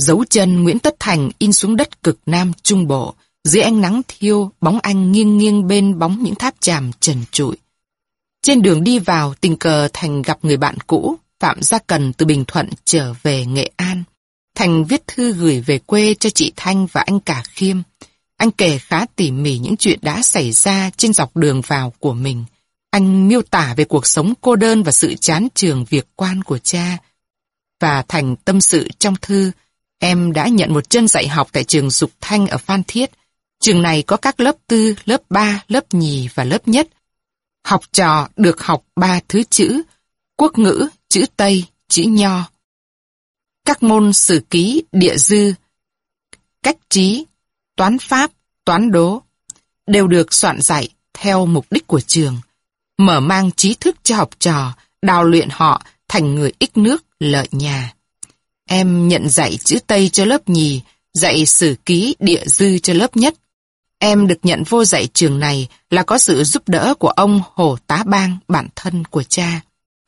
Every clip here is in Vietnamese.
Dấu chân Nguyễn Tất Thành in xuống đất cực Nam Trung Bộ, dưới ánh nắng thiêu, bóng anh nghiêng nghiêng bên bóng những tháp tràm trần trụi. Trên đường đi vào, tình cờ Thành gặp người bạn cũ, Phạm Gia Cần từ Bình Thuận trở về Nghệ An. Thành viết thư gửi về quê cho chị Thanh và anh cả Khiêm. Anh kể khá tỉ mỉ những chuyện đã xảy ra trên dọc đường vào của mình. Anh miêu tả về cuộc sống cô đơn và sự chán trường việc quan của cha. Và Thành tâm sự trong thư, em đã nhận một chân dạy học tại trường Dục Thanh ở Phan Thiết. Trường này có các lớp tư, lớp ba, lớp nhì và lớp nhất. Học trò được học ba thứ chữ, quốc ngữ, chữ Tây, chữ Nho. Các môn sử ký, địa dư, cách trí, toán pháp, toán đố đều được soạn dạy theo mục đích của trường, mở mang trí thức cho học trò, đào luyện họ thành người ích nước, lợi nhà. Em nhận dạy chữ Tây cho lớp nhì, dạy sử ký địa dư cho lớp nhất. Em được nhận vô dạy trường này là có sự giúp đỡ của ông Hồ Tá Bang, bạn thân của cha.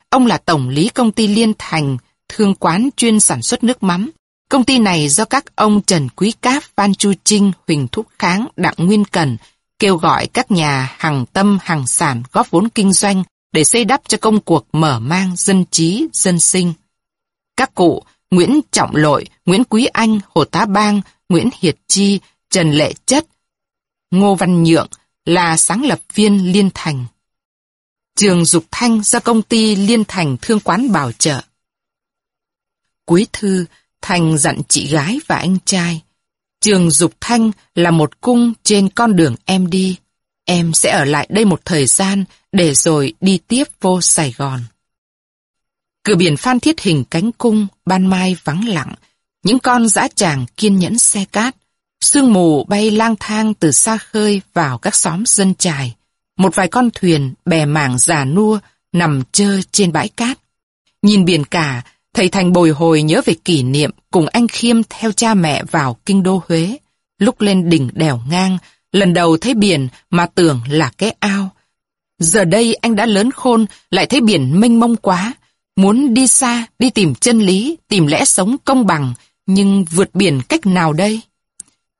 Ông là tổng lý công ty Liên Thành, thương quán chuyên sản xuất nước mắm. Công ty này do các ông Trần Quý Cáp, Phan Chu Trinh, Huỳnh Thúc Kháng, Đặng Nguyên Cần kêu gọi các nhà hàng tâm, hàng sản góp vốn kinh doanh để xây đắp cho công cuộc mở mang dân trí, dân sinh. Các cụ Nguyễn Trọng Lội, Nguyễn Quý Anh, Hồ Tá Bang, Nguyễn Hiệt Chi, Trần Lệ Chất, Ngô Văn Nhượng là sáng lập viên Liên Thành. Trường Dục Thanh do công ty Liên Thành Thương Quán bảo trợ. Cuối thư, Thành dặn chị gái và anh trai. Trường Dục Thanh là một cung trên con đường em đi. Em sẽ ở lại đây một thời gian để rồi đi tiếp vô Sài Gòn. Cửa biển Phan Thiết hình cánh cung, ban mai vắng lặng. Những con dã tràng kiên nhẫn xe cát. Sương mù bay lang thang từ xa khơi vào các xóm dân trài. Một vài con thuyền, bè mảng già nua, nằm trơ trên bãi cát. Nhìn biển cả, thầy Thành bồi hồi nhớ về kỷ niệm cùng anh Khiêm theo cha mẹ vào kinh đô Huế. Lúc lên đỉnh đèo ngang, lần đầu thấy biển mà tưởng là cái ao. Giờ đây anh đã lớn khôn, lại thấy biển mênh mông quá. Muốn đi xa, đi tìm chân lý, tìm lẽ sống công bằng, nhưng vượt biển cách nào đây?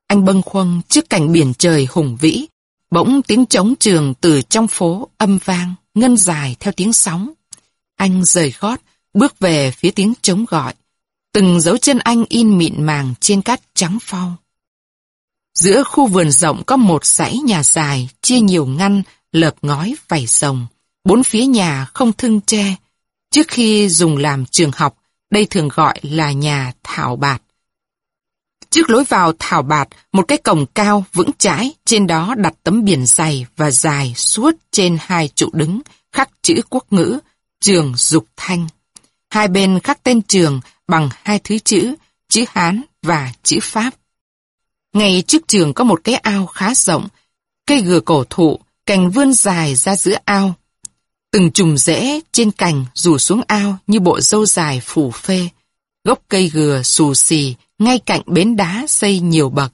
Anh bâng khuâng trước cảnh biển trời hùng vĩ, bỗng tiếng trống trường từ trong phố âm vang, ngân dài theo tiếng sóng. Anh rời gót, bước về phía tiếng trống gọi. Từng dấu chân anh in mịn màng trên cát trắng phau. Giữa khu vườn rộng có một dãy nhà dài, chia nhiều ngăn, lợp ngói vảy rồng. Bốn phía nhà không thưng tre. Trước khi dùng làm trường học, đây thường gọi là nhà thảo bạt. Trước lối vào thảo bạt, một cái cổng cao vững chãi, trên đó đặt tấm biển dày và dài suốt trên hai trụ đứng, khắc chữ quốc ngữ, trường dục thanh. Hai bên khắc tên trường bằng hai thứ chữ, chữ Hán và chữ Pháp. Ngay trước trường có một cái ao khá rộng, cây gừa cổ thụ, cành vươn dài ra giữa ao. Từng chùm rễ trên cành rủ xuống ao như bộ dâu dài phủ phê. Gốc cây gừa xù xì, ngay cạnh bến đá xây nhiều bậc.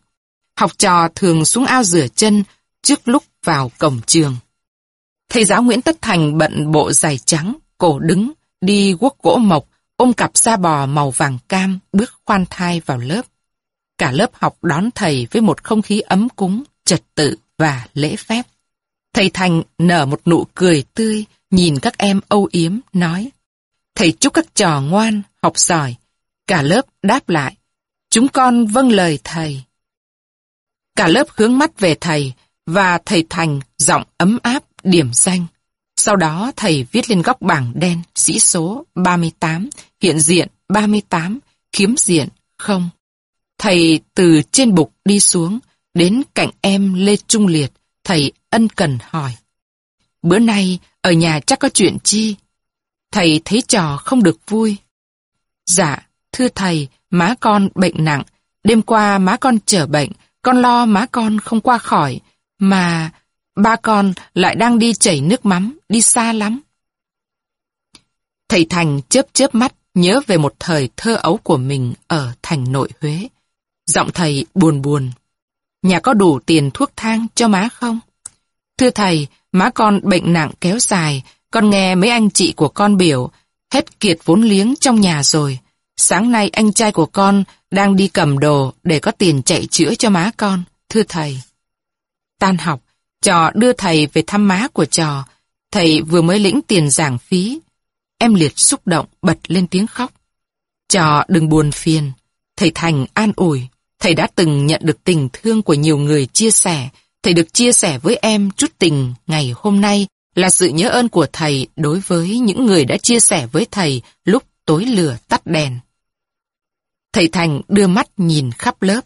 Học trò thường xuống ao rửa chân trước lúc vào cổng trường. Thầy giáo Nguyễn Tất Thành bận bộ giày trắng, cổ đứng, đi guốc gỗ mộc, ôm cặp da bò màu vàng cam, bước khoan thai vào lớp. Cả lớp học đón thầy với một không khí ấm cúng, trật tự và lễ phép. Thầy Thành nở một nụ cười tươi, nhìn các em âu yếm, nói. Thầy chúc các trò ngoan, học giỏi. Cả lớp đáp lại. Chúng con vâng lời thầy. Cả lớp hướng mắt về thầy, và thầy Thành giọng ấm áp điểm danh. Sau đó thầy viết lên góc bảng đen sĩ số 38, hiện diện 38, khiếm diện không. Thầy từ trên bục đi xuống, đến cạnh em Lê Trung Liệt, thầy ân cần hỏi. Bữa nay ở nhà chắc có chuyện chi? Thầy thấy trò không được vui. Dạ, thưa thầy, má con bệnh nặng. Đêm qua má con trở bệnh, con lo má con không qua khỏi. Mà ba con lại đang đi chảy nước mắm, đi xa lắm. Thầy Thành chớp chớp mắt nhớ về một thời thơ ấu của mình ở thành nội Huế. Giọng thầy buồn buồn. Nhà có đủ tiền thuốc thang cho má không? Thưa thầy, má con bệnh nặng kéo dài, con nghe mấy anh chị của con biểu, hết kiệt vốn liếng trong nhà rồi. Sáng nay anh trai của con đang đi cầm đồ để có tiền chạy chữa cho má con, thưa thầy. Tan học, trò đưa thầy về thăm má của trò. Thầy vừa mới lĩnh tiền giảng phí. Em liệt xúc động bật lên tiếng khóc. Trò đừng buồn phiền. Thầy Thành an ủi. Thầy đã từng nhận được tình thương của nhiều người chia sẻ. Thầy được chia sẻ với em chút tình ngày hôm nay là sự nhớ ơn của thầy đối với những người đã chia sẻ với thầy lúc tối lửa tắt đèn. Thầy Thành đưa mắt nhìn khắp lớp.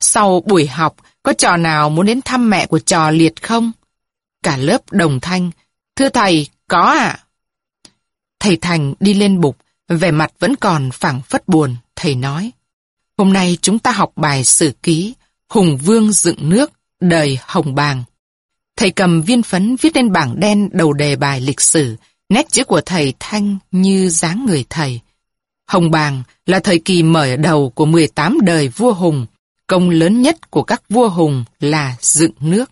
Sau buổi học, có trò nào muốn đến thăm mẹ của trò liệt không? Cả lớp đồng thanh. Thưa thầy, có ạ. Thầy Thành đi lên bục, vẻ mặt vẫn còn phảng phất buồn. Thầy nói, hôm nay chúng ta học bài sử ký, Hùng Vương dựng nước, đời Hồng Bàng. Thầy cầm viên phấn viết lên bảng đen đầu đề bài lịch sử, nét chữ của thầy thanh như dáng người thầy. Hồng Bàng là thời kỳ mở đầu của 18 đời vua Hùng, công lớn nhất của các vua Hùng là dựng nước.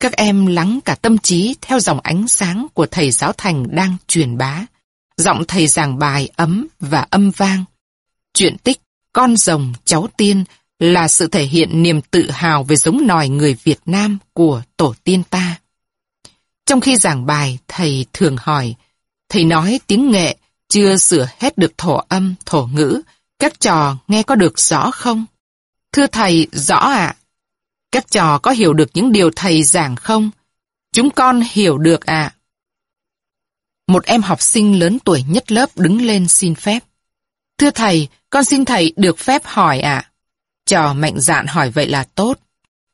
Các em lắng cả tâm trí theo dòng ánh sáng của thầy giáo thành đang truyền bá. Giọng thầy giảng bài ấm và âm vang. Chuyện tích Con rồng cháu tiên là sự thể hiện niềm tự hào về giống nòi người Việt Nam của tổ tiên ta. Trong khi giảng bài, thầy thường hỏi, thầy nói tiếng nghệ chưa sửa hết được thổ âm, thổ ngữ, các trò nghe có được rõ không? Thưa thầy, rõ ạ. Các trò có hiểu được những điều thầy giảng không? Chúng con hiểu được ạ. Một em học sinh lớn tuổi nhất lớp đứng lên xin phép. Thưa thầy, con xin thầy được phép hỏi ạ. Trò mạnh dạn hỏi vậy là tốt.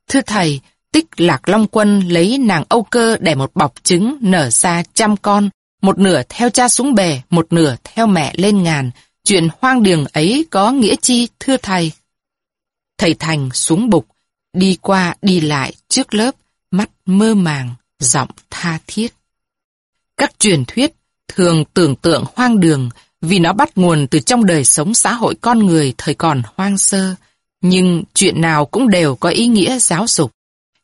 Thưa thầy, tích lạc long quân lấy nàng Âu Cơ để một bọc trứng nở ra trăm con, một nửa theo cha xuống bề, một nửa theo mẹ lên ngàn. Chuyện hoang đường ấy có nghĩa chi, thưa thầy? Thầy Thành xuống bục, đi qua đi lại trước lớp, mắt mơ màng, giọng tha thiết. Các truyền thuyết thường tưởng tượng hoang đường vì nó bắt nguồn từ trong đời sống xã hội con người thời còn hoang sơ, nhưng chuyện nào cũng đều có ý nghĩa giáo dục.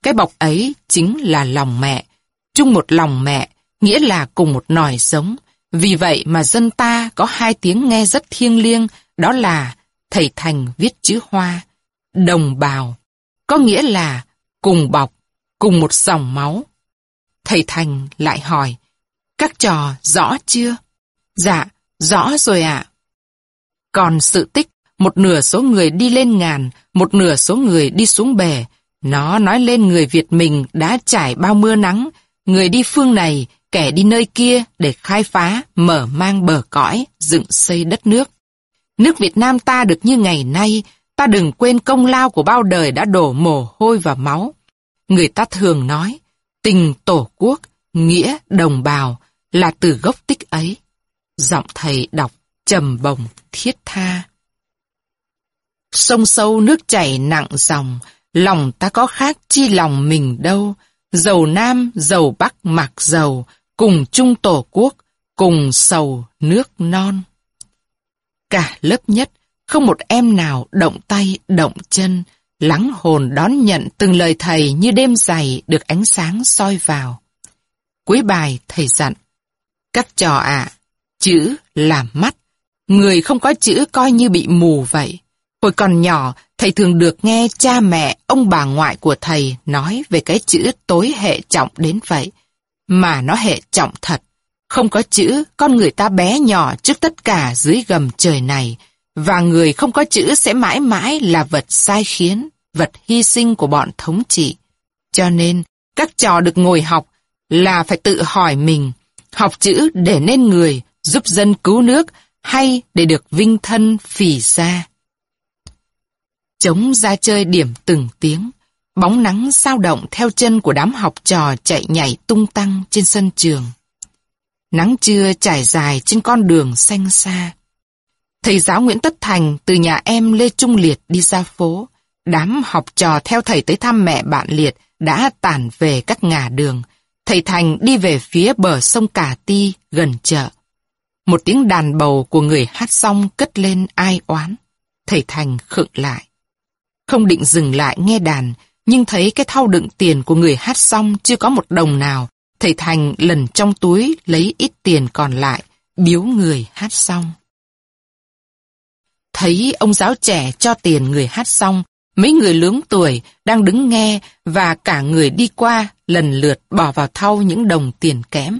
Cái bọc ấy chính là lòng mẹ, chung một lòng mẹ, nghĩa là cùng một nòi sống. Vì vậy mà dân ta có hai tiếng nghe rất thiêng liêng, đó là thầy Thành viết chữ hoa, đồng bào, có nghĩa là cùng bọc, cùng một dòng máu. Thầy Thành lại hỏi, các trò rõ chưa? Dạ, rõ rồi ạ. Còn sự tích, một nửa số người đi lên ngàn, một nửa số người đi xuống bè. Nó nói lên người Việt mình đã trải bao mưa nắng, người đi phương này, kẻ đi nơi kia để khai phá, mở mang bờ cõi, dựng xây đất nước. Nước Việt Nam ta được như ngày nay, ta đừng quên công lao của bao đời đã đổ mồ hôi và máu. Người ta thường nói, tình tổ quốc, nghĩa đồng bào là từ gốc tích ấy. Giọng thầy đọc trầm bồng thiết tha. Sông sâu nước chảy nặng dòng, lòng ta có khác chi lòng mình đâu. Dầu Nam, dầu Bắc mặc dầu, cùng chung tổ quốc, cùng sầu nước non. Cả lớp nhất, không một em nào động tay, động chân, lắng hồn đón nhận từng lời thầy như đêm dày được ánh sáng soi vào. Cuối bài thầy dặn, các trò ạ, chữ là mắt, người không có chữ coi như bị mù vậy. Hồi còn nhỏ, thầy thường được nghe cha mẹ, ông bà ngoại của thầy nói về cái chữ tối hệ trọng đến vậy. Mà nó hệ trọng thật. Không có chữ, con người ta bé nhỏ trước tất cả dưới gầm trời này. Và người không có chữ sẽ mãi mãi là vật sai khiến, vật hy sinh của bọn thống trị. Cho nên, các trò được ngồi học là phải tự hỏi mình, học chữ để nên người, giúp dân cứu nước, hay để được vinh thân phỉ ra. Chống ra chơi điểm từng tiếng, bóng nắng sao động theo chân của đám học trò chạy nhảy tung tăng trên sân trường. Nắng trưa trải dài trên con đường xanh xa. Thầy giáo Nguyễn Tất Thành từ nhà em Lê Trung Liệt đi ra phố. Đám học trò theo thầy tới thăm mẹ bạn Liệt đã tản về các ngả đường. Thầy Thành đi về phía bờ sông Cà Ti gần chợ. Một tiếng đàn bầu của người hát xong cất lên ai oán. Thầy Thành khựng lại. Không định dừng lại nghe đàn, nhưng thấy cái thau đựng tiền của người hát xong chưa có một đồng nào. Thầy Thành lần trong túi lấy ít tiền còn lại, biếu người hát xong. Thấy ông giáo trẻ cho tiền người hát xong, mấy người lớn tuổi đang đứng nghe và cả người đi qua lần lượt bỏ vào thau những đồng tiền kém.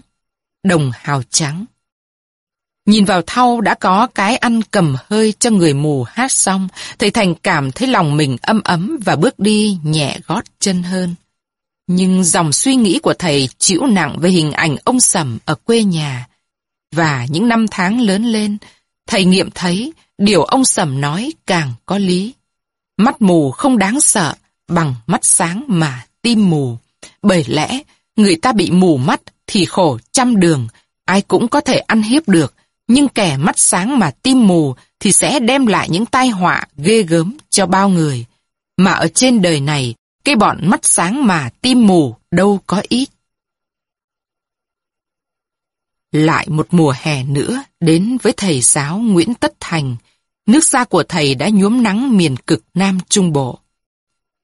Đồng hào trắng. Nhìn vào thau đã có cái ăn cầm hơi cho người mù hát xong, thầy Thành cảm thấy lòng mình âm ấm và bước đi nhẹ gót chân hơn. Nhưng dòng suy nghĩ của thầy chịu nặng về hình ảnh ông Sầm ở quê nhà. Và những năm tháng lớn lên, thầy nghiệm thấy điều ông Sầm nói càng có lý. Mắt mù không đáng sợ bằng mắt sáng mà tim mù. Bởi lẽ, người ta bị mù mắt thì khổ trăm đường, ai cũng có thể ăn hiếp được, nhưng kẻ mắt sáng mà tim mù thì sẽ đem lại những tai họa ghê gớm cho bao người. Mà ở trên đời này, cái bọn mắt sáng mà tim mù đâu có ít. Lại một mùa hè nữa đến với thầy giáo Nguyễn Tất Thành, nước da của thầy đã nhuốm nắng miền cực Nam Trung Bộ.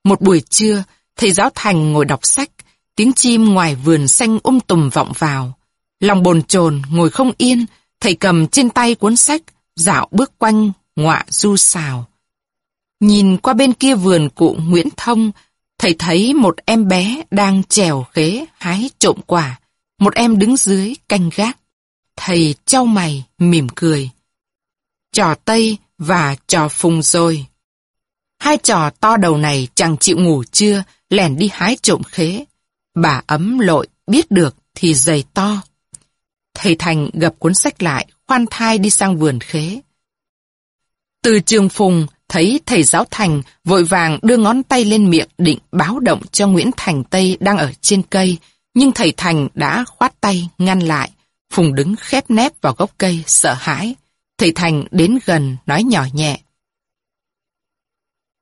Một buổi trưa, thầy giáo Thành ngồi đọc sách, tiếng chim ngoài vườn xanh um tùm vọng vào. Lòng bồn chồn ngồi không yên, thầy cầm trên tay cuốn sách, dạo bước quanh, ngọa du xào. Nhìn qua bên kia vườn cụ Nguyễn Thông, thầy thấy một em bé đang trèo khế hái trộm quả, một em đứng dưới canh gác. Thầy trao mày, mỉm cười. Trò Tây và trò Phùng rồi. Hai trò to đầu này chẳng chịu ngủ trưa, lẻn đi hái trộm khế. Bà ấm lội, biết được thì giày to. Thầy Thành gập cuốn sách lại, khoan thai đi sang vườn khế. Từ trường Phùng, thấy thầy giáo Thành vội vàng đưa ngón tay lên miệng định báo động cho Nguyễn Thành Tây đang ở trên cây, nhưng thầy Thành đã khoát tay ngăn lại. Phùng đứng khép nép vào gốc cây, sợ hãi. Thầy Thành đến gần, nói nhỏ nhẹ.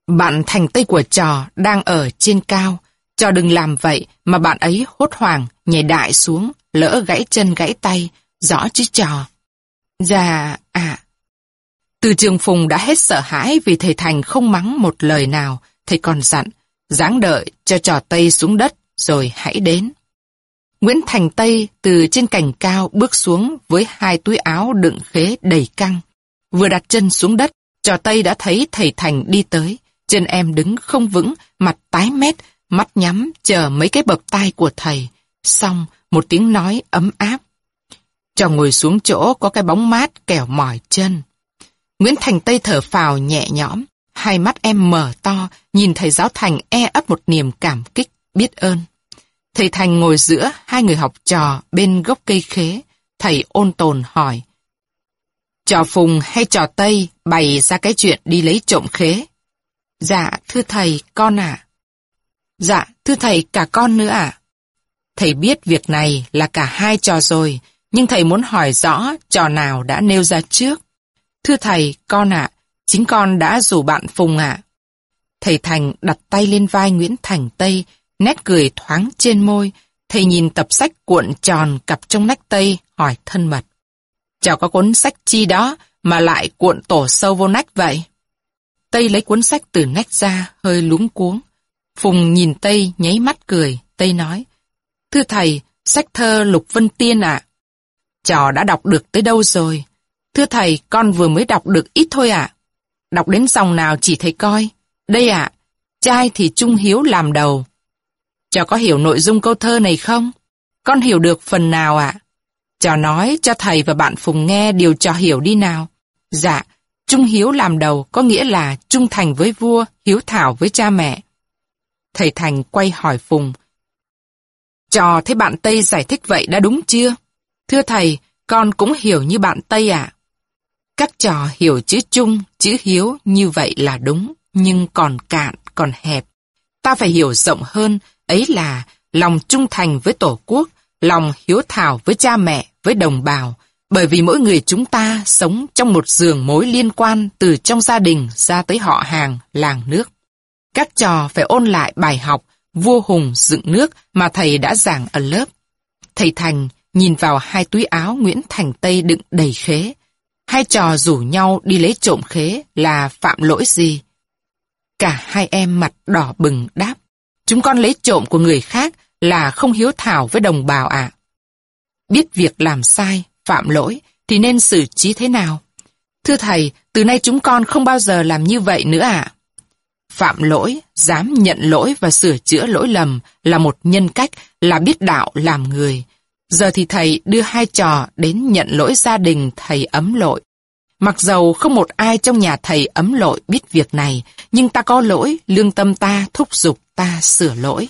Bạn Thành Tây của trò đang ở trên cao. Trò đừng làm vậy mà bạn ấy hốt hoảng, nhảy đại xuống, lỡ gãy chân gãy tay, rõ chứ trò. Dạ, à. Từ trường Phùng đã hết sợ hãi vì thầy Thành không mắng một lời nào, thầy còn dặn, dáng đợi cho trò Tây xuống đất rồi hãy đến. Nguyễn Thành Tây từ trên cành cao bước xuống với hai túi áo đựng khế đầy căng. Vừa đặt chân xuống đất, trò Tây đã thấy thầy Thành đi tới. Chân em đứng không vững, mặt tái mét, mắt nhắm chờ mấy cái bập tai của thầy. Xong, một tiếng nói ấm áp. Cho ngồi xuống chỗ có cái bóng mát kẻo mỏi chân. Nguyễn Thành Tây thở phào nhẹ nhõm, hai mắt em mở to, nhìn thầy giáo Thành e ấp một niềm cảm kích, biết ơn. Thầy Thành ngồi giữa hai người học trò bên gốc cây khế. Thầy ôn tồn hỏi. Trò Phùng hay trò Tây bày ra cái chuyện đi lấy trộm khế? Dạ, thưa thầy, con ạ. Dạ, thưa thầy, cả con nữa ạ. Thầy biết việc này là cả hai trò rồi, nhưng thầy muốn hỏi rõ trò nào đã nêu ra trước. Thưa thầy, con ạ, chính con đã rủ bạn Phùng ạ. Thầy Thành đặt tay lên vai Nguyễn Thành Tây, nét cười thoáng trên môi, thầy nhìn tập sách cuộn tròn cặp trong nách tây, hỏi thân mật. Chào có cuốn sách chi đó mà lại cuộn tổ sâu vô nách vậy? Tây lấy cuốn sách từ nách ra, hơi lúng cuống. Phùng nhìn Tây nháy mắt cười, Tây nói. Thưa thầy, sách thơ Lục Vân Tiên ạ. À? Trò đã đọc được tới đâu rồi? Thưa thầy, con vừa mới đọc được ít thôi ạ. Đọc đến dòng nào chỉ thầy coi. Đây ạ, trai thì trung hiếu làm đầu, Trò có hiểu nội dung câu thơ này không? Con hiểu được phần nào ạ? À? Trò nói cho thầy và bạn Phùng nghe điều trò hiểu đi nào. Dạ, trung hiếu làm đầu có nghĩa là trung thành với vua, hiếu thảo với cha mẹ. Thầy Thành quay hỏi Phùng. Trò thấy bạn Tây giải thích vậy đã đúng chưa? Thưa thầy, con cũng hiểu như bạn Tây ạ. Các trò hiểu chữ trung, chữ hiếu như vậy là đúng, nhưng còn cạn, còn hẹp. Ta phải hiểu rộng hơn, ấy là lòng trung thành với Tổ quốc, lòng hiếu thảo với cha mẹ, với đồng bào, bởi vì mỗi người chúng ta sống trong một giường mối liên quan từ trong gia đình ra tới họ hàng, làng nước. Các trò phải ôn lại bài học vua hùng dựng nước mà thầy đã giảng ở lớp. Thầy Thành nhìn vào hai túi áo Nguyễn Thành Tây đựng đầy khế. Hai trò rủ nhau đi lấy trộm khế là phạm lỗi gì? Cả hai em mặt đỏ bừng đáp. Chúng con lấy trộm của người khác là không hiếu thảo với đồng bào ạ. Biết việc làm sai, phạm lỗi thì nên xử trí thế nào? Thưa thầy, từ nay chúng con không bao giờ làm như vậy nữa ạ. Phạm lỗi, dám nhận lỗi và sửa chữa lỗi lầm là một nhân cách, là biết đạo làm người. Giờ thì thầy đưa hai trò đến nhận lỗi gia đình thầy ấm lội. Mặc dầu không một ai trong nhà thầy ấm lội biết việc này, nhưng ta có lỗi, lương tâm ta thúc giục ta sửa lỗi.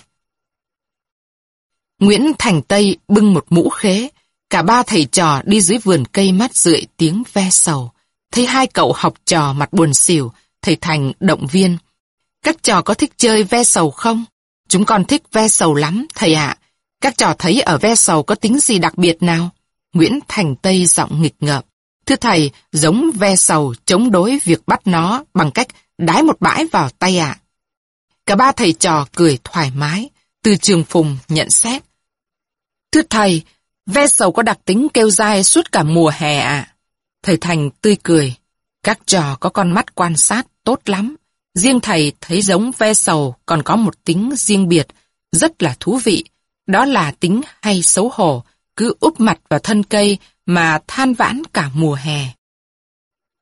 Nguyễn Thành Tây bưng một mũ khế, cả ba thầy trò đi dưới vườn cây mát rượi tiếng ve sầu. Thấy hai cậu học trò mặt buồn xỉu, thầy Thành động viên. Các trò có thích chơi ve sầu không? Chúng con thích ve sầu lắm, thầy ạ. Các trò thấy ở ve sầu có tính gì đặc biệt nào? Nguyễn Thành Tây giọng nghịch ngợp. Thưa thầy, giống ve sầu chống đối việc bắt nó bằng cách đái một bãi vào tay ạ. Cả ba thầy trò cười thoải mái, từ trường phùng nhận xét. Thưa thầy, ve sầu có đặc tính kêu dai suốt cả mùa hè ạ. Thầy Thành tươi cười. Các trò có con mắt quan sát tốt lắm. Riêng thầy thấy giống ve sầu còn có một tính riêng biệt, rất là thú vị. Đó là tính hay xấu hổ, cứ úp mặt vào thân cây mà than vãn cả mùa hè.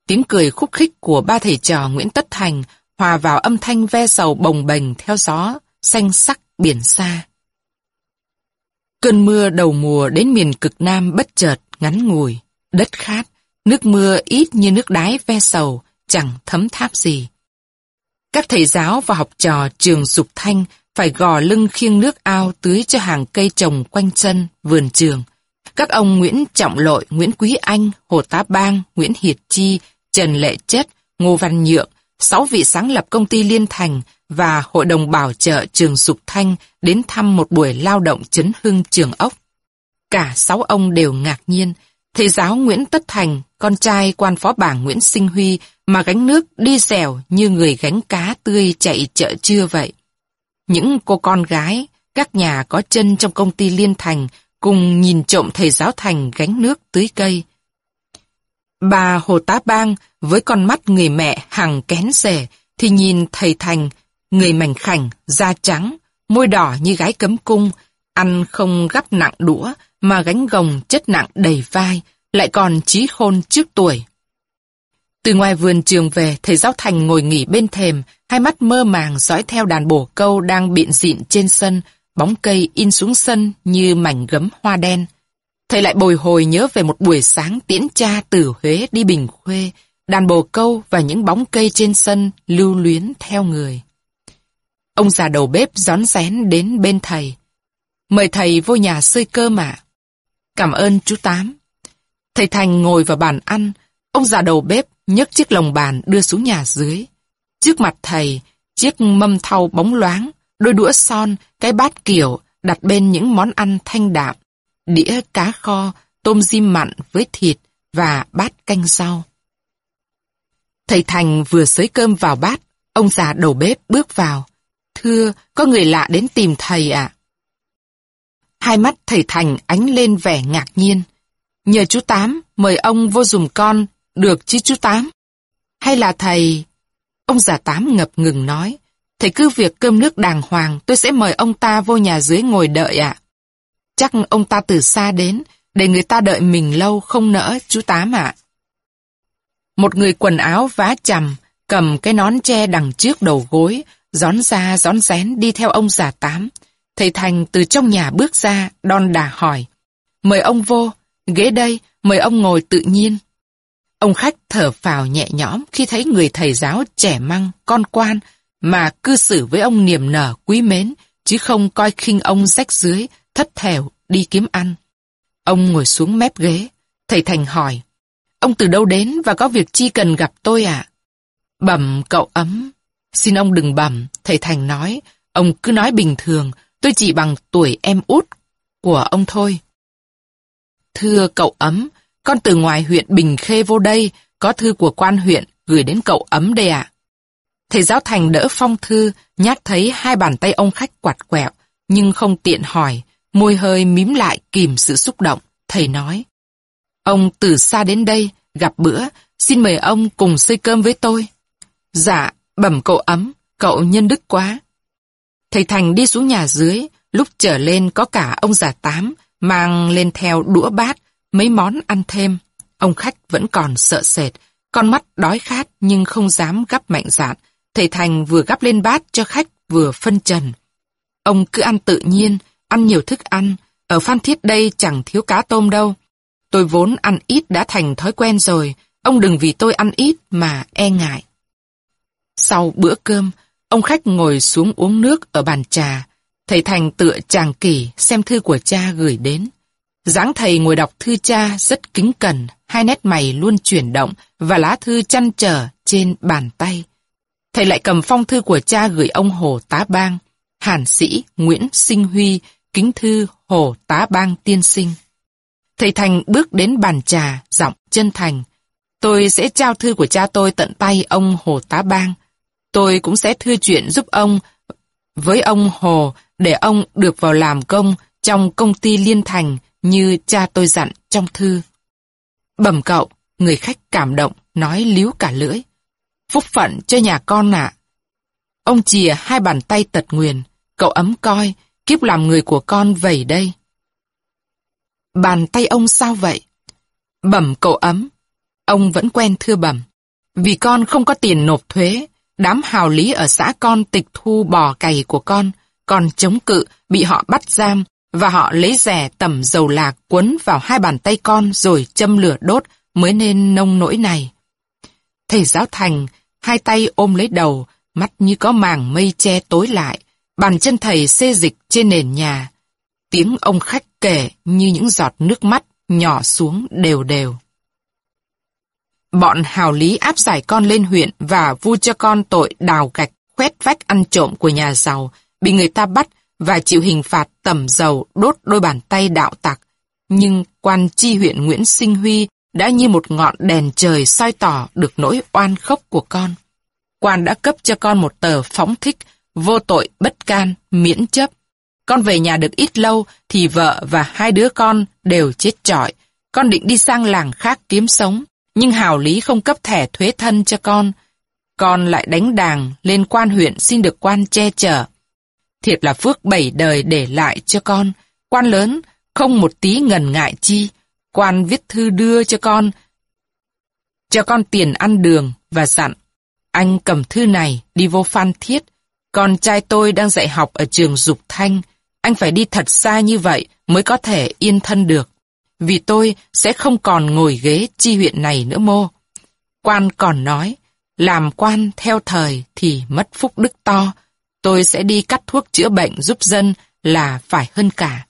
Tiếng cười khúc khích của ba thầy trò Nguyễn Tất Thành hòa vào âm thanh ve sầu bồng bềnh theo gió, xanh sắc biển xa. Cơn mưa đầu mùa đến miền cực Nam bất chợt, ngắn ngủi, đất khát, nước mưa ít như nước đái ve sầu, chẳng thấm tháp gì. Các thầy giáo và học trò trường Dục Thanh phải gò lưng khiêng nước ao tưới cho hàng cây trồng quanh chân, vườn trường. Các ông Nguyễn Trọng Lội, Nguyễn Quý Anh, Hồ Tá Bang, Nguyễn Hiệt Chi, Trần Lệ Chất, Ngô Văn Nhượng, sáu vị sáng lập công ty Liên Thành và Hội đồng Bảo trợ trường Dục Thanh đến thăm một buổi lao động chấn hưng trường ốc. Cả sáu ông đều ngạc nhiên, thầy giáo Nguyễn Tất Thành, con trai quan phó bảng Nguyễn Sinh Huy mà gánh nước đi dẻo như người gánh cá tươi chạy chợ trưa vậy. Những cô con gái, các nhà có chân trong công ty Liên Thành cùng nhìn trộm thầy giáo Thành gánh nước tưới cây. Bà Hồ Tá Bang với con mắt người mẹ hằng kén rẻ thì nhìn thầy Thành, người mảnh khảnh, da trắng, môi đỏ như gái cấm cung, ăn không gắp nặng đũa mà gánh gồng chất nặng đầy vai, lại còn trí khôn trước tuổi. Từ ngoài vườn trường về, thầy giáo Thành ngồi nghỉ bên thềm, hai mắt mơ màng dõi theo đàn bổ câu đang biện dịn trên sân, bóng cây in xuống sân như mảnh gấm hoa đen. Thầy lại bồi hồi nhớ về một buổi sáng tiễn cha từ Huế đi Bình Khuê, đàn bồ câu và những bóng cây trên sân lưu luyến theo người. Ông già đầu bếp gión rén đến bên thầy. Mời thầy vô nhà xơi cơm ạ. Cảm ơn chú Tám. Thầy Thành ngồi vào bàn ăn, ông già đầu bếp nhấc chiếc lồng bàn đưa xuống nhà dưới. Trước mặt thầy, chiếc mâm thau bóng loáng, đôi đũa son, cái bát kiểu đặt bên những món ăn thanh đạm, đĩa cá kho, tôm diêm mặn với thịt và bát canh rau. Thầy Thành vừa xới cơm vào bát, ông già đầu bếp bước vào. Thưa, có người lạ đến tìm thầy ạ. Hai mắt thầy Thành ánh lên vẻ ngạc nhiên. Nhờ chú Tám, mời ông vô dùng con, được chứ chú Tám? Hay là thầy... Ông già Tám ngập ngừng nói, thầy cứ việc cơm nước đàng hoàng, tôi sẽ mời ông ta vô nhà dưới ngồi đợi ạ. Chắc ông ta từ xa đến, để người ta đợi mình lâu không nỡ, chú Tám ạ. Một người quần áo vá chầm, cầm cái nón che đằng trước đầu gối, gión ra gión rén đi theo ông già Tám. Thầy Thành từ trong nhà bước ra, đon đà hỏi. Mời ông vô, ghế đây, mời ông ngồi tự nhiên. Ông khách thở phào nhẹ nhõm khi thấy người thầy giáo trẻ măng, con quan, mà cư xử với ông niềm nở quý mến, chứ không coi khinh ông rách dưới, thất thèo đi kiếm ăn. Ông ngồi xuống mép ghế, thầy Thành hỏi, ông từ đâu đến và có việc chi cần gặp tôi ạ? À? Bẩm cậu ấm, xin ông đừng bẩm, thầy Thành nói, ông cứ nói bình thường, tôi chỉ bằng tuổi em út của ông thôi. Thưa cậu ấm, con từ ngoài huyện Bình Khê vô đây, có thư của quan huyện gửi đến cậu ấm đây ạ. Thầy giáo Thành đỡ phong thư, nhát thấy hai bàn tay ông khách quạt quẹo, nhưng không tiện hỏi, môi hơi mím lại kìm sự xúc động, thầy nói. Ông từ xa đến đây, gặp bữa, xin mời ông cùng xây cơm với tôi. Dạ, bẩm cậu ấm, cậu nhân đức quá. Thầy Thành đi xuống nhà dưới, lúc trở lên có cả ông già tám, mang lên theo đũa bát, mấy món ăn thêm. Ông khách vẫn còn sợ sệt, Con mắt đói khát nhưng không dám gắp mạnh dạn. Thầy Thành vừa gắp lên bát cho khách vừa phân trần. Ông cứ ăn tự nhiên, ăn nhiều thức ăn. Ở Phan Thiết đây chẳng thiếu cá tôm đâu. Tôi vốn ăn ít đã thành thói quen rồi. Ông đừng vì tôi ăn ít mà e ngại. Sau bữa cơm, ông khách ngồi xuống uống nước ở bàn trà. Thầy Thành tựa chàng kỷ xem thư của cha gửi đến dáng thầy ngồi đọc thư cha rất kính cẩn, hai nét mày luôn chuyển động và lá thư chăn trở trên bàn tay. Thầy lại cầm phong thư của cha gửi ông Hồ Tá Bang, Hàn Sĩ Nguyễn Sinh Huy, kính thư Hồ Tá Bang tiên sinh. Thầy Thành bước đến bàn trà, giọng chân thành. Tôi sẽ trao thư của cha tôi tận tay ông Hồ Tá Bang. Tôi cũng sẽ thư chuyện giúp ông với ông Hồ để ông được vào làm công trong công ty Liên Thành như cha tôi dặn trong thư. Bẩm cậu, người khách cảm động, nói líu cả lưỡi. Phúc phận cho nhà con ạ. Ông chìa hai bàn tay tật nguyền, cậu ấm coi, kiếp làm người của con vầy đây. Bàn tay ông sao vậy? Bẩm cậu ấm. Ông vẫn quen thưa bẩm. Vì con không có tiền nộp thuế, đám hào lý ở xã con tịch thu bò cày của con, còn chống cự, bị họ bắt giam, và họ lấy rẻ tẩm dầu lạc quấn vào hai bàn tay con rồi châm lửa đốt mới nên nông nỗi này. Thầy giáo thành, hai tay ôm lấy đầu, mắt như có màng mây che tối lại, bàn chân thầy xê dịch trên nền nhà. Tiếng ông khách kể như những giọt nước mắt nhỏ xuống đều đều. Bọn hào lý áp giải con lên huyện và vu cho con tội đào gạch, khoét vách ăn trộm của nhà giàu, bị người ta bắt và chịu hình phạt tẩm dầu đốt đôi bàn tay đạo tặc. Nhưng quan chi huyện Nguyễn Sinh Huy đã như một ngọn đèn trời soi tỏ được nỗi oan khốc của con. Quan đã cấp cho con một tờ phóng thích, vô tội bất can, miễn chấp. Con về nhà được ít lâu thì vợ và hai đứa con đều chết trọi. Con định đi sang làng khác kiếm sống, nhưng hào lý không cấp thẻ thuế thân cho con. Con lại đánh đàng lên quan huyện xin được quan che chở. Thiệt là phước bảy đời để lại cho con. Quan lớn, không một tí ngần ngại chi. Quan viết thư đưa cho con. Cho con tiền ăn đường và dặn. Anh cầm thư này đi vô phan thiết. Con trai tôi đang dạy học ở trường Dục Thanh. Anh phải đi thật xa như vậy mới có thể yên thân được. Vì tôi sẽ không còn ngồi ghế chi huyện này nữa mô. Quan còn nói, làm quan theo thời thì mất phúc đức to, tôi sẽ đi cắt thuốc chữa bệnh giúp dân là phải hơn cả.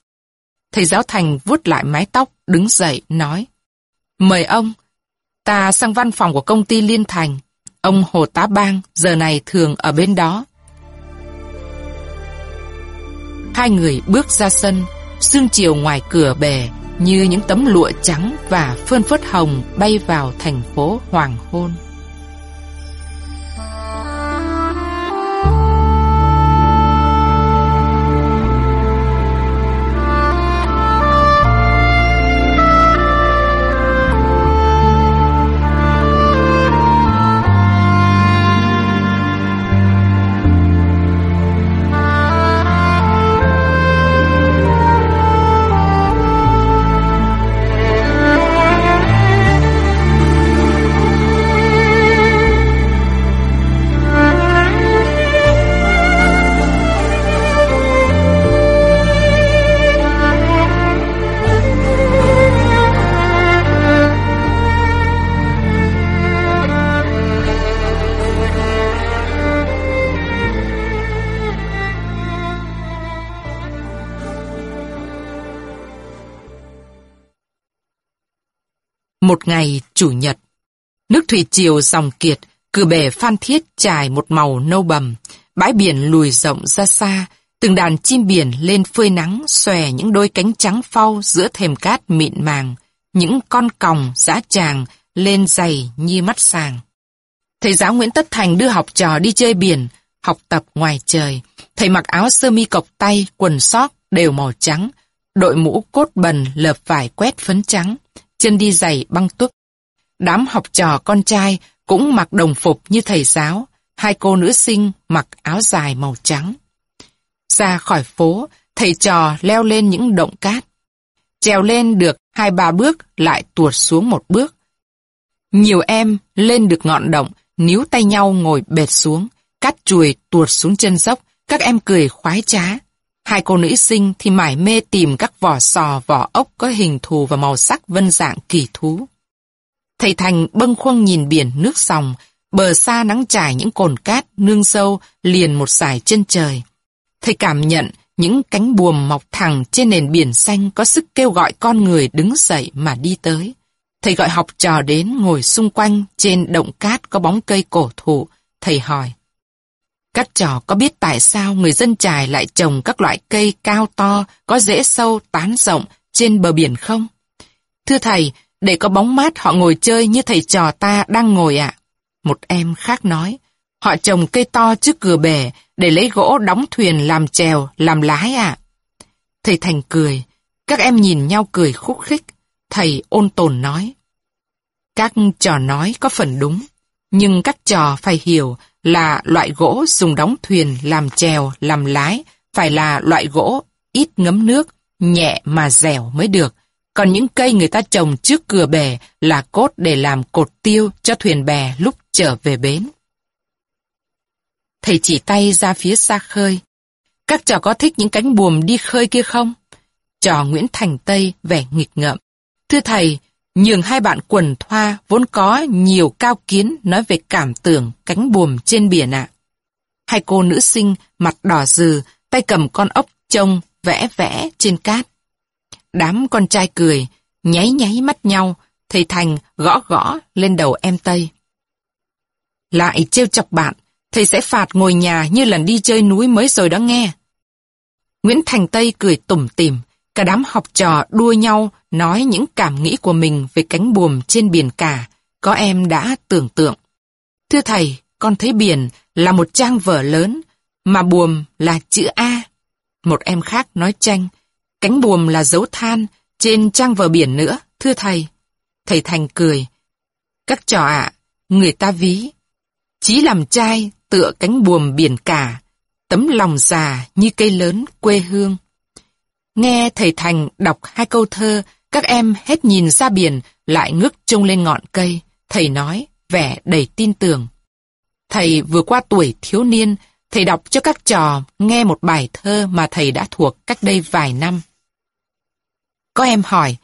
Thầy giáo thành vuốt lại mái tóc, đứng dậy, nói. Mời ông, ta sang văn phòng của công ty Liên Thành. Ông Hồ Tá Bang giờ này thường ở bên đó. Hai người bước ra sân, sương chiều ngoài cửa bè như những tấm lụa trắng và phơn phớt hồng bay vào thành phố hoàng hôn. Một ngày chủ nhật, nước thủy triều dòng kiệt, cửa bể phan thiết trải một màu nâu bầm, bãi biển lùi rộng ra xa, từng đàn chim biển lên phơi nắng xòe những đôi cánh trắng phau giữa thềm cát mịn màng, những con còng dã tràng lên dày như mắt sàng. Thầy giáo Nguyễn Tất Thành đưa học trò đi chơi biển, học tập ngoài trời. Thầy mặc áo sơ mi cộc tay, quần sóc đều màu trắng, đội mũ cốt bần lợp vải quét phấn trắng chân đi giày băng tuốc. Đám học trò con trai cũng mặc đồng phục như thầy giáo, hai cô nữ sinh mặc áo dài màu trắng. Ra khỏi phố, thầy trò leo lên những động cát. Trèo lên được hai ba bước lại tuột xuống một bước. Nhiều em lên được ngọn động, níu tay nhau ngồi bệt xuống, cắt chuồi tuột xuống chân dốc, các em cười khoái trá. Hai cô nữ sinh thì mải mê tìm các vỏ sò, vỏ ốc có hình thù và màu sắc vân dạng kỳ thú. Thầy Thành bâng khuâng nhìn biển nước sòng, bờ xa nắng trải những cồn cát, nương sâu, liền một dải chân trời. Thầy cảm nhận những cánh buồm mọc thẳng trên nền biển xanh có sức kêu gọi con người đứng dậy mà đi tới. Thầy gọi học trò đến ngồi xung quanh trên động cát có bóng cây cổ thụ. Thầy hỏi. Các trò có biết tại sao người dân trài lại trồng các loại cây cao to, có rễ sâu, tán rộng trên bờ biển không? Thưa thầy, để có bóng mát họ ngồi chơi như thầy trò ta đang ngồi ạ. Một em khác nói, họ trồng cây to trước cửa bể để lấy gỗ đóng thuyền làm chèo, làm lái ạ. Thầy Thành cười, các em nhìn nhau cười khúc khích. Thầy ôn tồn nói. Các trò nói có phần đúng, nhưng các trò phải hiểu là loại gỗ dùng đóng thuyền làm chèo, làm lái, phải là loại gỗ ít ngấm nước, nhẹ mà dẻo mới được. Còn những cây người ta trồng trước cửa bè là cốt để làm cột tiêu cho thuyền bè lúc trở về bến. Thầy chỉ tay ra phía xa khơi. Các trò có thích những cánh buồm đi khơi kia không? Trò Nguyễn Thành Tây vẻ nghịch ngợm. Thưa thầy, nhường hai bạn quần thoa vốn có nhiều cao kiến nói về cảm tưởng cánh buồm trên biển ạ. Hai cô nữ sinh mặt đỏ rừ, tay cầm con ốc trông vẽ vẽ trên cát. Đám con trai cười, nháy nháy mắt nhau, thầy Thành gõ gõ lên đầu em Tây. Lại trêu chọc bạn, thầy sẽ phạt ngồi nhà như lần đi chơi núi mới rồi đó nghe. Nguyễn Thành Tây cười tủm tỉm, cả đám học trò đua nhau nói những cảm nghĩ của mình về cánh buồm trên biển cả, có em đã tưởng tượng. Thưa thầy, con thấy biển là một trang vở lớn, mà buồm là chữ A. Một em khác nói tranh, cánh buồm là dấu than trên trang vở biển nữa, thưa thầy. Thầy Thành cười. Các trò ạ, người ta ví. Chí làm trai tựa cánh buồm biển cả, tấm lòng già như cây lớn quê hương. Nghe thầy Thành đọc hai câu thơ, các em hết nhìn ra biển, lại ngước trông lên ngọn cây. Thầy nói, vẻ đầy tin tưởng. Thầy vừa qua tuổi thiếu niên, thầy đọc cho các trò nghe một bài thơ mà thầy đã thuộc cách đây vài năm. Có em hỏi,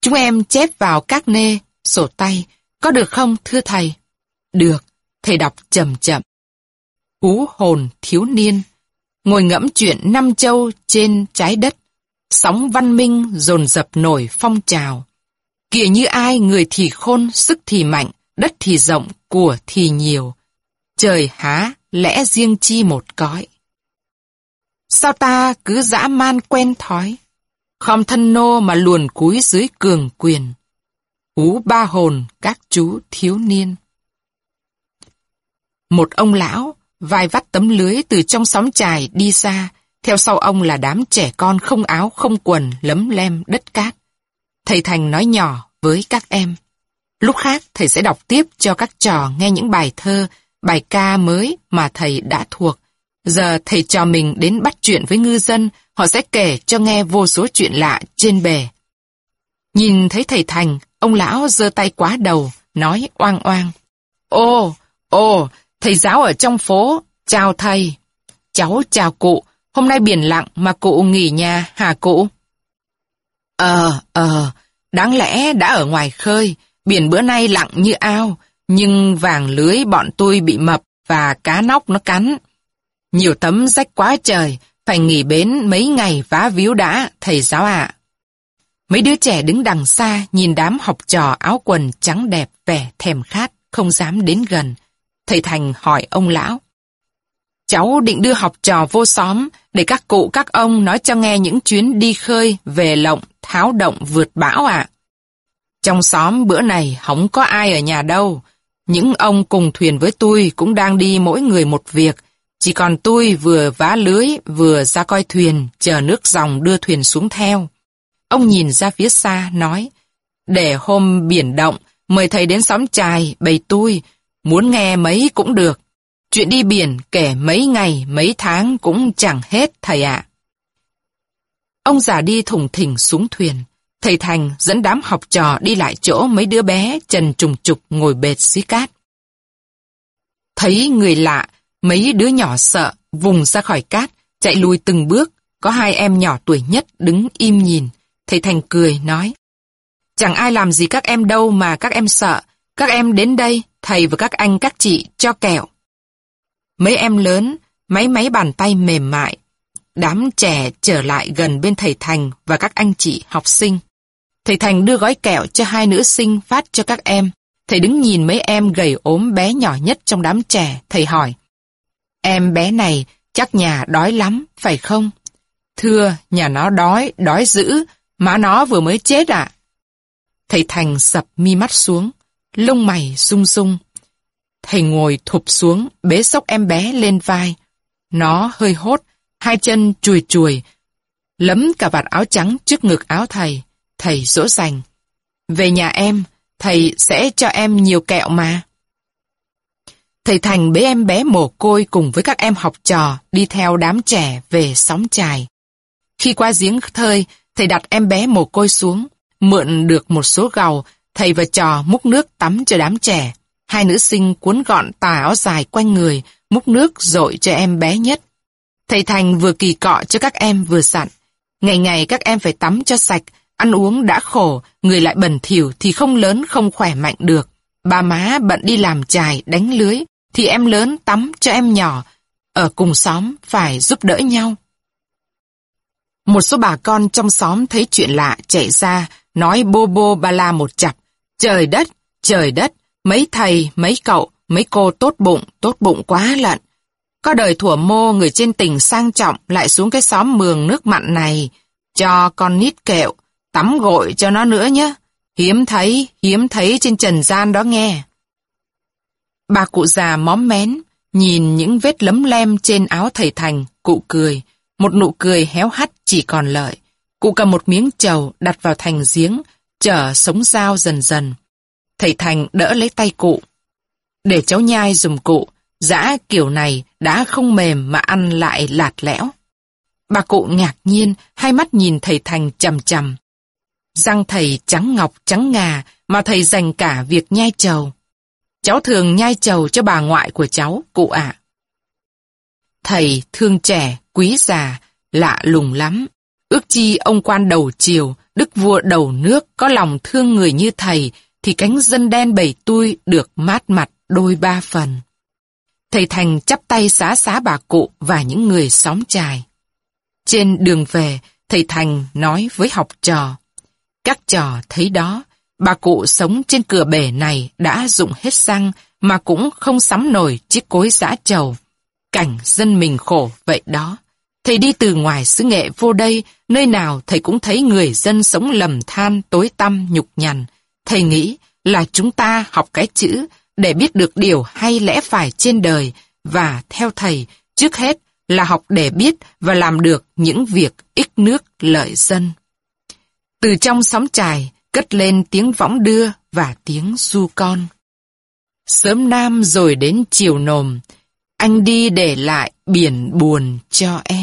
chúng em chép vào các nê, sổ tay, có được không thưa thầy? Được, thầy đọc chậm chậm. Hú hồn thiếu niên, ngồi ngẫm chuyện năm châu trên trái đất, sóng văn minh dồn dập nổi phong trào. Kìa như ai người thì khôn, sức thì mạnh, đất thì rộng, của thì nhiều. Trời há, lẽ riêng chi một cõi. Sao ta cứ dã man quen thói, khom thân nô mà luồn cúi dưới cường quyền. Hú ba hồn các chú thiếu niên. Một ông lão, vai vắt tấm lưới từ trong sóng trài đi ra theo sau ông là đám trẻ con không áo không quần lấm lem đất cát. Thầy Thành nói nhỏ với các em. Lúc khác thầy sẽ đọc tiếp cho các trò nghe những bài thơ, bài ca mới mà thầy đã thuộc. Giờ thầy trò mình đến bắt chuyện với ngư dân, họ sẽ kể cho nghe vô số chuyện lạ trên bè. Nhìn thấy thầy Thành, ông lão giơ tay quá đầu, nói oang oang. Ô, ô, thầy giáo ở trong phố, chào thầy. Cháu chào cụ, Hôm nay biển lặng mà cụ nghỉ nhà hả cụ? Ờ, ờ, đáng lẽ đã ở ngoài khơi, biển bữa nay lặng như ao, nhưng vàng lưới bọn tôi bị mập và cá nóc nó cắn. Nhiều tấm rách quá trời, phải nghỉ bến mấy ngày vá víu đã, thầy giáo ạ. Mấy đứa trẻ đứng đằng xa nhìn đám học trò áo quần trắng đẹp vẻ thèm khát, không dám đến gần. Thầy Thành hỏi ông lão. Cháu định đưa học trò vô xóm để các cụ các ông nói cho nghe những chuyến đi khơi về lộng, tháo động vượt bão ạ. Trong xóm bữa này không có ai ở nhà đâu. Những ông cùng thuyền với tôi cũng đang đi mỗi người một việc. Chỉ còn tôi vừa vá lưới vừa ra coi thuyền, chờ nước dòng đưa thuyền xuống theo. Ông nhìn ra phía xa, nói, để hôm biển động, mời thầy đến xóm trài, bày tôi, muốn nghe mấy cũng được. Chuyện đi biển kể mấy ngày, mấy tháng cũng chẳng hết thầy ạ. Ông già đi thủng thỉnh xuống thuyền. thầy Thành dẫn đám học trò đi lại chỗ mấy đứa bé trần trùng trục ngồi bệt dưới cát. Thấy người lạ, mấy đứa nhỏ sợ, vùng ra khỏi cát, chạy lùi từng bước, có hai em nhỏ tuổi nhất đứng im nhìn. Thầy Thành cười, nói, Chẳng ai làm gì các em đâu mà các em sợ, các em đến đây, thầy và các anh các chị cho kẹo. Mấy em lớn, máy máy bàn tay mềm mại. Đám trẻ trở lại gần bên thầy Thành và các anh chị học sinh. Thầy Thành đưa gói kẹo cho hai nữ sinh phát cho các em. Thầy đứng nhìn mấy em gầy ốm bé nhỏ nhất trong đám trẻ, thầy hỏi. Em bé này chắc nhà đói lắm, phải không? Thưa, nhà nó đói, đói dữ, má nó vừa mới chết ạ. Thầy Thành sập mi mắt xuống, lông mày rung rung. Thầy ngồi thụp xuống, bế sốc em bé lên vai. Nó hơi hốt, hai chân chùi chùi, lấm cả vạt áo trắng trước ngực áo thầy. Thầy dỗ dành. Về nhà em, thầy sẽ cho em nhiều kẹo mà. Thầy Thành bế em bé mồ côi cùng với các em học trò đi theo đám trẻ về sóng trài. Khi qua giếng thơi, thầy đặt em bé mồ côi xuống, mượn được một số gầu, thầy và trò múc nước tắm cho đám trẻ. Hai nữ sinh cuốn gọn tà áo dài quanh người, múc nước dội cho em bé nhất. Thầy Thành vừa kỳ cọ cho các em vừa dặn. Ngày ngày các em phải tắm cho sạch, ăn uống đã khổ, người lại bẩn thỉu thì không lớn không khỏe mạnh được. Bà má bận đi làm chài, đánh lưới, thì em lớn tắm cho em nhỏ. Ở cùng xóm phải giúp đỡ nhau. Một số bà con trong xóm thấy chuyện lạ chạy ra, nói bô bô ba la một chặp. Trời đất, trời đất, mấy thầy, mấy cậu, mấy cô tốt bụng, tốt bụng quá lận. Có đời thủa mô người trên tỉnh sang trọng lại xuống cái xóm mường nước mặn này, cho con nít kẹo, tắm gội cho nó nữa nhé. Hiếm thấy, hiếm thấy trên trần gian đó nghe. Bà cụ già móm mén, nhìn những vết lấm lem trên áo thầy Thành, cụ cười. Một nụ cười héo hắt chỉ còn lợi. Cụ cầm một miếng trầu đặt vào thành giếng, chở sống dao dần dần. Thầy Thành đỡ lấy tay cụ. Để cháu nhai dùng cụ, dã kiểu này đã không mềm mà ăn lại lạt lẽo. Bà cụ ngạc nhiên, hai mắt nhìn thầy Thành chầm chầm. Răng thầy trắng ngọc trắng ngà mà thầy dành cả việc nhai trầu. Cháu thường nhai trầu cho bà ngoại của cháu, cụ ạ. Thầy thương trẻ, quý già, lạ lùng lắm. Ước chi ông quan đầu triều, đức vua đầu nước có lòng thương người như thầy, thì cánh dân đen bầy tui được mát mặt đôi ba phần. Thầy Thành chắp tay xá xá bà cụ và những người xóm trài. Trên đường về, thầy Thành nói với học trò. Các trò thấy đó, bà cụ sống trên cửa bể này đã dụng hết xăng mà cũng không sắm nổi chiếc cối giã trầu. Cảnh dân mình khổ vậy đó. Thầy đi từ ngoài xứ nghệ vô đây, nơi nào thầy cũng thấy người dân sống lầm than, tối tăm, nhục nhằn. Thầy nghĩ là chúng ta học cái chữ để biết được điều hay lẽ phải trên đời và theo thầy, trước hết là học để biết và làm được những việc ích nước lợi dân. Từ trong sóng trài cất lên tiếng võng đưa và tiếng du con. Sớm nam rồi đến chiều nồm, anh đi để lại biển buồn cho em.